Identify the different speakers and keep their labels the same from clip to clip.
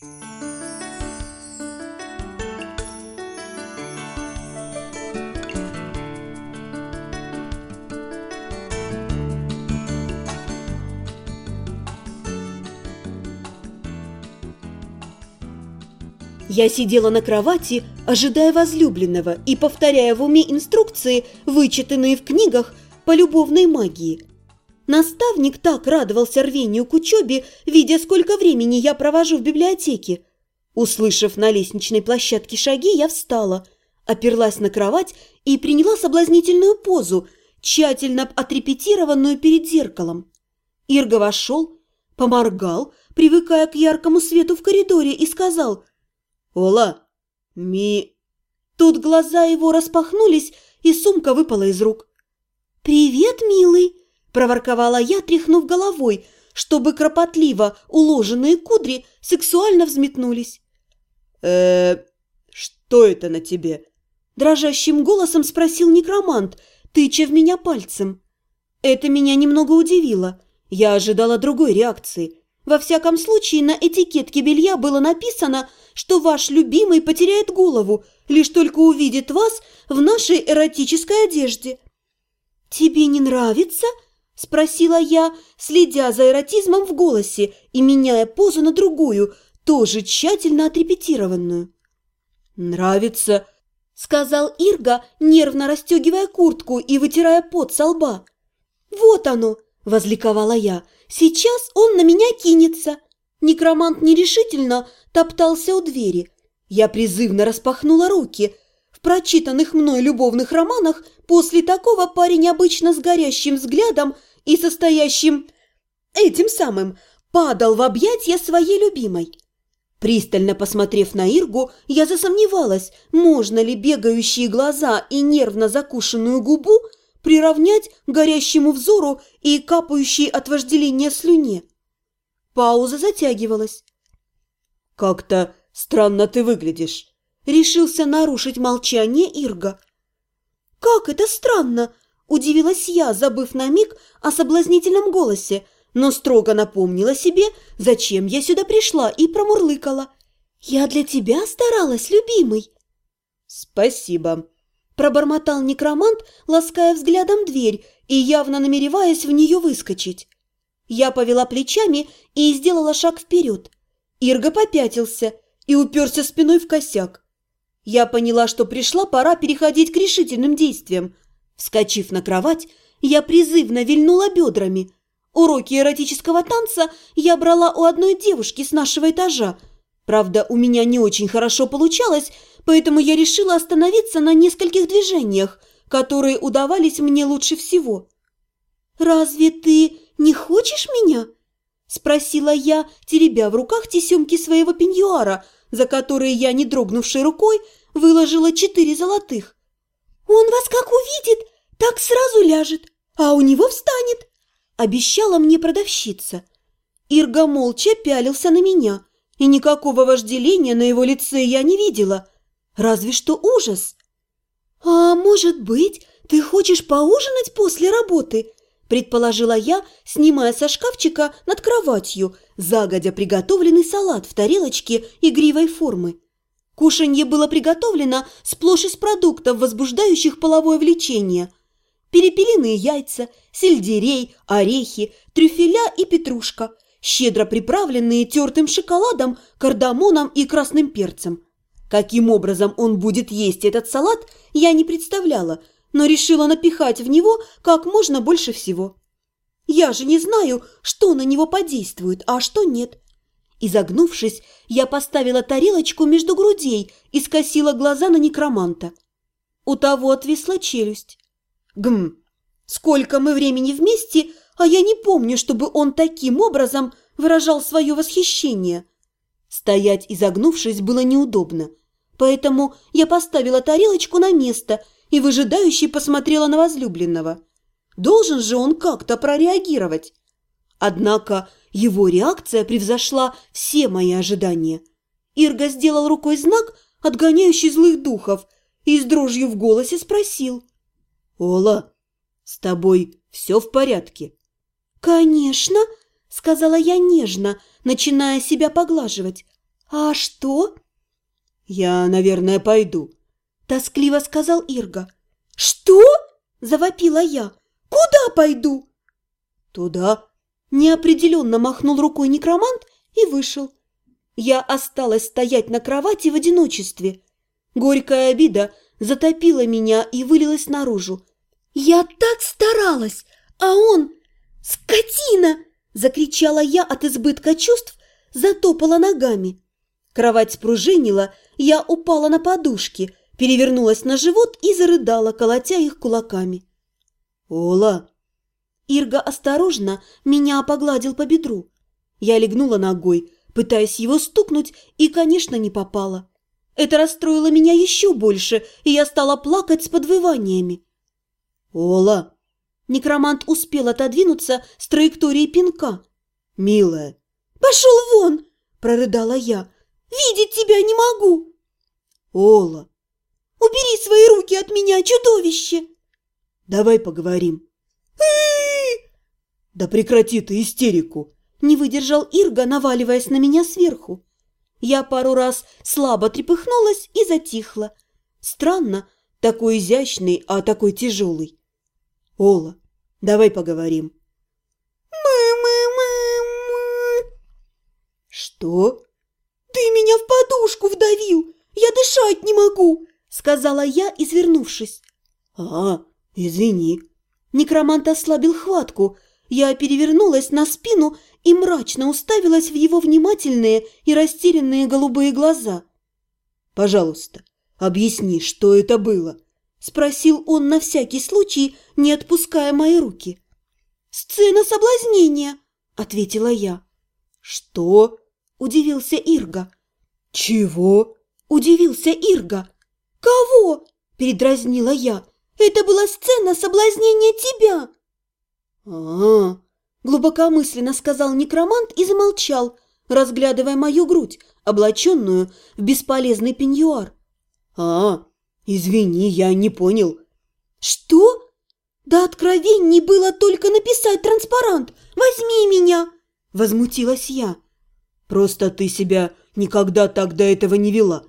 Speaker 1: Я сидела на кровати, ожидая возлюбленного и повторяя в уме инструкции, вычитанные в книгах по любовной магии. Наставник так радовался рвению к учебе, видя, сколько времени я провожу в библиотеке. Услышав на лестничной площадке шаги, я встала, оперлась на кровать и приняла соблазнительную позу, тщательно отрепетированную перед зеркалом. Ирга вошел, поморгал, привыкая к яркому свету в коридоре, и сказал «Ола, ми...» Тут глаза его распахнулись, и сумка выпала из рук. «Привет, милый!» – проворковала я, тряхнув головой, чтобы кропотливо уложенные кудри сексуально взметнулись.
Speaker 2: э что это на тебе?»
Speaker 1: Дрожащим голосом спросил некромант, тыча в меня пальцем. Это меня немного удивило. Я ожидала другой реакции. Во всяком случае, на этикетке белья было написано, что ваш любимый потеряет голову, лишь только увидит вас в нашей эротической одежде. «Тебе не нравится?» – спросила я, следя за эротизмом в голосе и меняя позу на другую, тоже тщательно отрепетированную.
Speaker 2: «Нравится», –
Speaker 1: сказал Ирга, нервно расстегивая куртку и вытирая пот со лба. «Вот оно!» – возликовала я – Сейчас он на меня кинется. Некромант нерешительно топтался у двери. Я призывно распахнула руки. В прочитанных мной любовных романах после такого парень обычно с горящим взглядом и состоящим этим самым падал в объятия своей любимой. Пристально посмотрев на Иргу, я засомневалась, можно ли бегающие глаза и нервно закушенную губу приравнять горящему взору и капающей от вожделения слюне. Пауза затягивалась.
Speaker 2: «Как-то странно ты выглядишь», — решился нарушить молчание Ирга.
Speaker 1: «Как это странно?» – удивилась я, забыв на миг о соблазнительном голосе, но строго напомнила себе, зачем я сюда пришла, и промурлыкала. «Я для тебя старалась, любимый».
Speaker 2: «Спасибо»,
Speaker 1: Пробормотал некромант, лаская взглядом дверь и явно намереваясь в нее выскочить. Я повела плечами и сделала шаг вперед. Ирга попятился и уперся спиной в косяк. Я поняла, что пришла пора переходить к решительным действиям. Вскочив на кровать, я призывно вильнула бедрами. Уроки эротического танца я брала у одной девушки с нашего этажа. Правда, у меня не очень хорошо получалось, поэтому я решила остановиться на нескольких движениях, которые удавались мне лучше всего. «Разве ты не хочешь меня?» – спросила я, теребя в руках тесемки своего пеньюара, за которые я, не дрогнувшей рукой, выложила четыре золотых. «Он вас как увидит, так сразу ляжет, а у него встанет», – обещала мне продавщица. Ирга молча пялился на меня, и никакого вожделения на его лице я не видела – Разве что ужас. «А может быть, ты хочешь поужинать после работы?» предположила я, снимая со шкафчика над кроватью загодя приготовленный салат в тарелочке игривой формы. Кушанье было приготовлено сплошь из продуктов, возбуждающих половое влечение. Перепелиные яйца, сельдерей, орехи, трюфеля и петрушка, щедро приправленные тертым шоколадом, кардамоном и красным перцем – Каким образом он будет есть этот салат, я не представляла, но решила напихать в него как можно больше всего. Я же не знаю, что на него подействует, а что нет. Изогнувшись, я поставила тарелочку между грудей и скосила глаза на некроманта. У того отвисла челюсть. Гм, сколько мы времени вместе, а я не помню, чтобы он таким образом выражал свое восхищение. Стоять изогнувшись было неудобно, поэтому я поставила тарелочку на место и выжидающе посмотрела на возлюбленного. Должен же он как-то прореагировать. Однако его реакция превзошла все мои ожидания. Ирга сделал рукой знак, отгоняющий злых духов, и с дрожью в голосе спросил.
Speaker 2: «Ола, с тобой все в порядке?»
Speaker 1: «Конечно», — сказала я нежно, начиная себя поглаживать. «А что?»
Speaker 2: «Я, наверное, пойду», –
Speaker 1: тоскливо сказал Ирга. «Что?» – завопила я. «Куда пойду?»
Speaker 2: «Туда».
Speaker 1: Неопределенно махнул рукой некромант и вышел. Я осталась стоять на кровати в одиночестве. Горькая обида затопила меня и вылилась наружу. Я так старалась, а он... «Скотина!» – закричала я от избытка чувств, затопала ногами. Кровать спружинила, я упала на подушки, перевернулась на живот и зарыдала, колотя их кулаками.
Speaker 2: «Ола!»
Speaker 1: Ирга осторожно меня погладил по бедру. Я легнула ногой, пытаясь его стукнуть, и, конечно, не попала. Это расстроило меня еще больше, и я стала плакать с подвываниями.
Speaker 2: «Ола!»
Speaker 1: Некромант успел отодвинуться с траектории пинка.
Speaker 2: «Милая!»
Speaker 1: «Пошел вон!» – прорыдала я. «Видеть тебя не могу!»
Speaker 2: «Ола!»
Speaker 1: «Убери свои руки от меня, чудовище!»
Speaker 2: «Давай поговорим!» «Да прекрати ты истерику!»
Speaker 1: Не выдержал Ирга, наваливаясь на меня сверху. Я пару раз слабо трепыхнулась и затихла. Странно, такой изящный, а такой тяжелый.
Speaker 2: «Ола, давай поговорим».
Speaker 1: «Мы-мы-мы-мы...»
Speaker 2: «Что?»
Speaker 1: «Ты меня в подушку вдавил! Я дышать не могу!» Сказала я, извернувшись.
Speaker 2: «А, извини».
Speaker 1: Некромант ослабил хватку. Я перевернулась на спину и мрачно уставилась в его внимательные и растерянные голубые глаза.
Speaker 2: «Пожалуйста, объясни, что это было?»
Speaker 1: – спросил он на всякий случай, не отпуская мои руки. «Сцена соблазнения», – ответила я.
Speaker 2: «Что?»
Speaker 1: – удивился Ирга.
Speaker 2: «Чего?»
Speaker 1: – удивился Ирга. «Кого?» – передразнила я. «Это была сцена соблазнения тебя!»
Speaker 2: «А-а-а!»
Speaker 1: – глубокомысленно сказал некромант и замолчал, разглядывая мою грудь, облаченную в бесполезный пеньюар.
Speaker 2: «А, извини, я не понял».
Speaker 1: «Что? Да откровений было только написать транспарант. Возьми меня!» – возмутилась я.
Speaker 2: «Просто ты себя никогда так до этого не вела.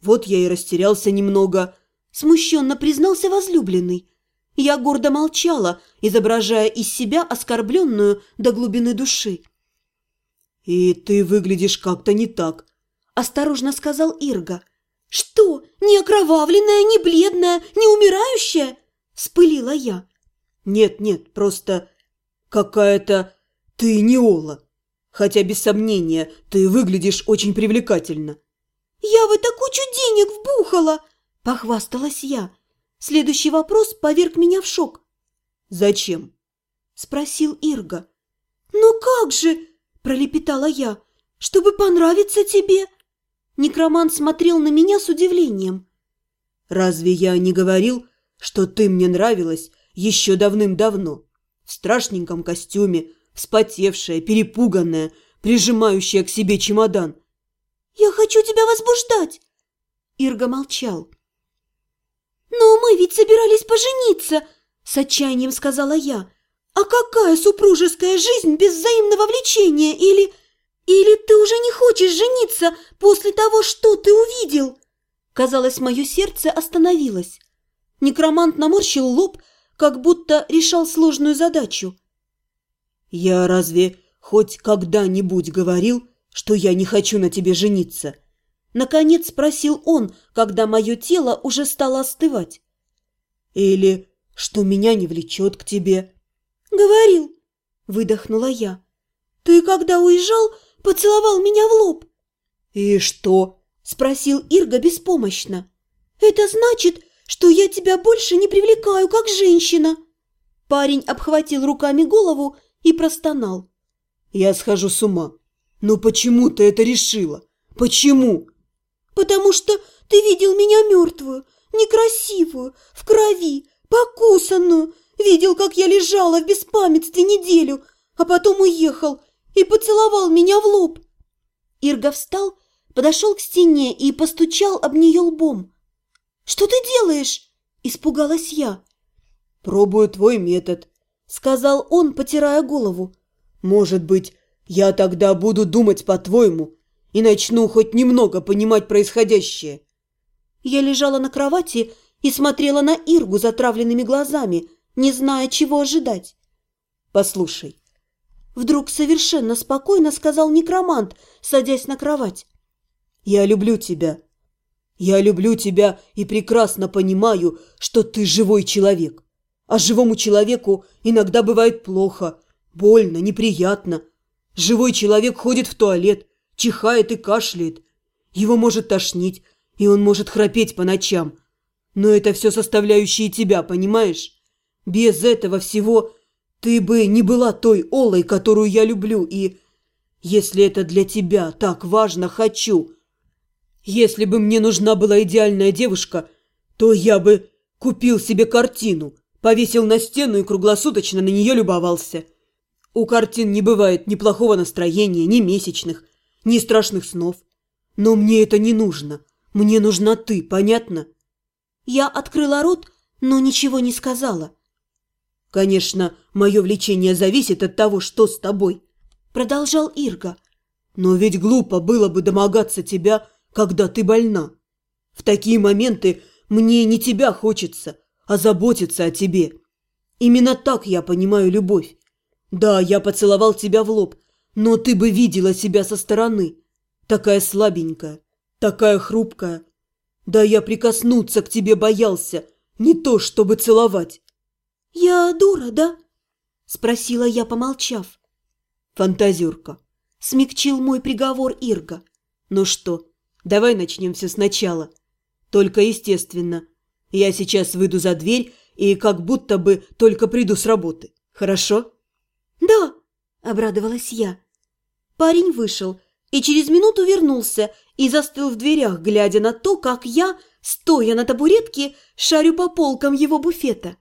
Speaker 2: Вот я и растерялся немного», –
Speaker 1: смущенно признался возлюбленный. Я гордо молчала, изображая из себя оскорбленную до глубины души.
Speaker 2: «И ты выглядишь как-то не так», –
Speaker 1: осторожно сказал Ирга. «Что, не окровавленная, не бледная, не умирающая?» – вспылила я.
Speaker 2: «Нет, нет, просто какая-то ты не Ола. Хотя, без сомнения, ты выглядишь очень привлекательно».
Speaker 1: «Я в это кучу денег вбухала!» – похвасталась я. Следующий вопрос поверг меня в шок.
Speaker 2: «Зачем?»
Speaker 1: – спросил Ирга. «Ну как же?» – пролепетала я. «Чтобы понравиться тебе?» Некромант смотрел на меня с удивлением.
Speaker 2: «Разве я не говорил, что ты мне нравилась еще давным-давно? В страшненьком костюме, вспотевшая, перепуганная, прижимающая к себе чемодан».
Speaker 1: «Я хочу тебя возбуждать!» Ирга молчал. «Но мы ведь собирались пожениться!» – с отчаянием сказала я. «А какая супружеская жизнь без взаимного влечения? Или... или ты уже не хочешь жениться после того, что ты увидел?» Казалось, мое сердце остановилось. Некромант наморщил лоб, как будто решал сложную задачу.
Speaker 2: «Я разве хоть когда-нибудь говорил, что я не хочу на тебе жениться?»
Speaker 1: Наконец спросил он, когда мое тело уже стало остывать.
Speaker 2: «Или что меня не влечет к тебе?»
Speaker 1: «Говорил», – выдохнула я. «Ты, когда уезжал, поцеловал меня в лоб».
Speaker 2: «И что?»
Speaker 1: – спросил Ирга беспомощно. «Это значит, что я тебя больше не привлекаю, как женщина». Парень обхватил руками голову и простонал.
Speaker 2: «Я схожу с ума. Но почему ты это решила? Почему?»
Speaker 1: «Потому что ты видел меня мертвую, некрасивую, в крови, покусанную, видел, как я лежала в беспамятстве неделю, а потом уехал и поцеловал меня в лоб». Ирга встал, подошел к стене и постучал об нее лбом. «Что ты делаешь?» – испугалась я.
Speaker 2: «Пробую твой метод», – сказал он, потирая голову. «Может быть, я тогда буду думать по-твоему, и начну хоть немного понимать происходящее.
Speaker 1: Я лежала на кровати и смотрела на Иргу затравленными глазами, не зная, чего ожидать.
Speaker 2: Послушай.
Speaker 1: Вдруг совершенно спокойно сказал некромант, садясь на кровать.
Speaker 2: Я люблю тебя. Я люблю тебя и прекрасно понимаю, что ты живой человек. А живому человеку иногда бывает плохо, больно, неприятно. Живой человек ходит в туалет, чихает и кашляет. Его может тошнить, и он может храпеть по ночам. Но это все составляющие тебя, понимаешь? Без этого всего ты бы не была той Олой, которую я люблю, и... Если это для тебя так важно, хочу. Если бы мне нужна была идеальная девушка, то я бы купил себе картину, повесил на стену и круглосуточно на нее любовался. У картин не бывает ни плохого настроения, ни месячных, ни страшных снов. Но мне это не нужно. Мне нужна ты, понятно?
Speaker 1: Я открыла рот, но ничего не сказала.
Speaker 2: Конечно, мое влечение зависит от того, что с тобой, продолжал Ирга. Но ведь глупо было бы домогаться тебя, когда ты больна. В такие моменты мне не тебя хочется, а заботиться о тебе. Именно так я понимаю любовь. Да, я поцеловал тебя в лоб, но ты бы видела себя со стороны. Такая слабенькая, такая хрупкая. Да я прикоснуться к тебе боялся, не то чтобы целовать.
Speaker 1: «Я дура, да?» – спросила я, помолчав.
Speaker 2: «Фантазерка», – смягчил мой приговор Ирга. «Ну что, давай начнем все сначала. Только естественно. Я сейчас выйду за дверь и как будто бы только приду с работы. Хорошо?»
Speaker 1: «Да», – обрадовалась я. Парень вышел и через минуту вернулся и застыл в дверях, глядя на то, как я, стоя на табуретке, шарю по полкам его буфета.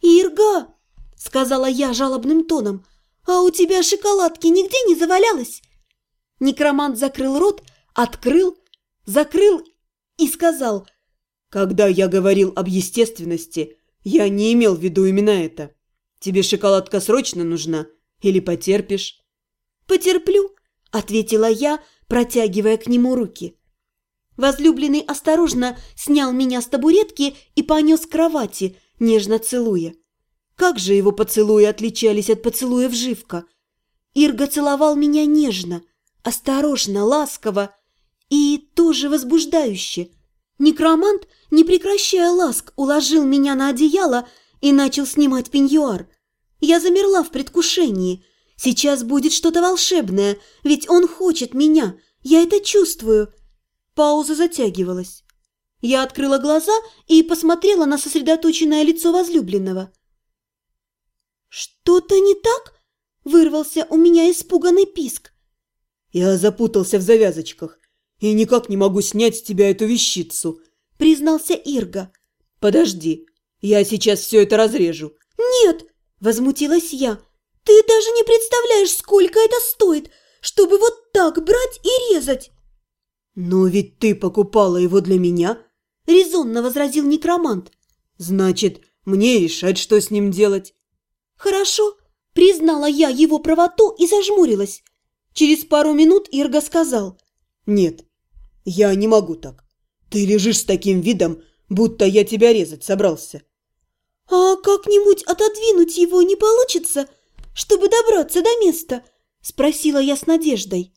Speaker 1: «Ирга!» – сказала я жалобным тоном. «А у тебя шоколадки нигде не завалялось?» Некромант закрыл рот, открыл, закрыл и сказал.
Speaker 2: «Когда я говорил об естественности, я не имел в виду именно это. Тебе шоколадка срочно нужна или потерпишь?»
Speaker 1: «Потерплю», – ответила я, протягивая к нему руки. Возлюбленный осторожно снял меня с табуретки и понес к кровати – нежно целуя. Как же его поцелуи отличались от поцелуев Живка? Ирга целовал меня нежно, осторожно, ласково и тоже возбуждающе. Некромант, не прекращая ласк, уложил меня на одеяло и начал снимать пеньюар. Я замерла в предвкушении. Сейчас будет что-то волшебное, ведь он хочет меня, я это чувствую. Пауза затягивалась. Я открыла глаза и посмотрела на сосредоточенное лицо возлюбленного. «Что-то не так?» – вырвался у меня испуганный писк.
Speaker 2: «Я запутался в завязочках и никак не могу снять с тебя эту вещицу», – признался Ирга. «Подожди, я сейчас все это разрежу».
Speaker 1: «Нет!» – возмутилась я. «Ты даже не представляешь, сколько это стоит, чтобы вот так брать и резать!»
Speaker 2: «Но ведь ты покупала его для меня!»
Speaker 1: резонно возразил некромант.
Speaker 2: «Значит, мне решать, что с ним делать».
Speaker 1: «Хорошо», – признала я его правоту и зажмурилась. Через пару минут Ирга сказал.
Speaker 2: «Нет, я не могу так. Ты лежишь с таким видом, будто я тебя резать собрался».
Speaker 1: «А как-нибудь отодвинуть его не получится, чтобы добраться до места?» – спросила я с надеждой.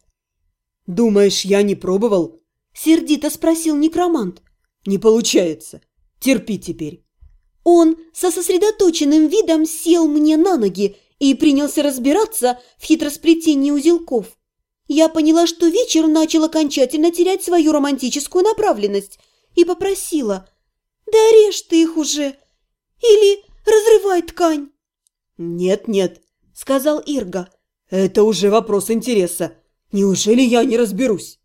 Speaker 2: «Думаешь, я не пробовал?»
Speaker 1: – сердито спросил некромант.
Speaker 2: Не получается. Терпи теперь.
Speaker 1: Он со сосредоточенным видом сел мне на ноги и принялся разбираться в хитросплетении узелков. Я поняла, что вечер начал окончательно терять свою романтическую направленность и попросила «Да режь ты их уже! Или разрывай ткань!»
Speaker 2: «Нет-нет», — сказал Ирга, — «это уже вопрос интереса. Неужели я не разберусь?»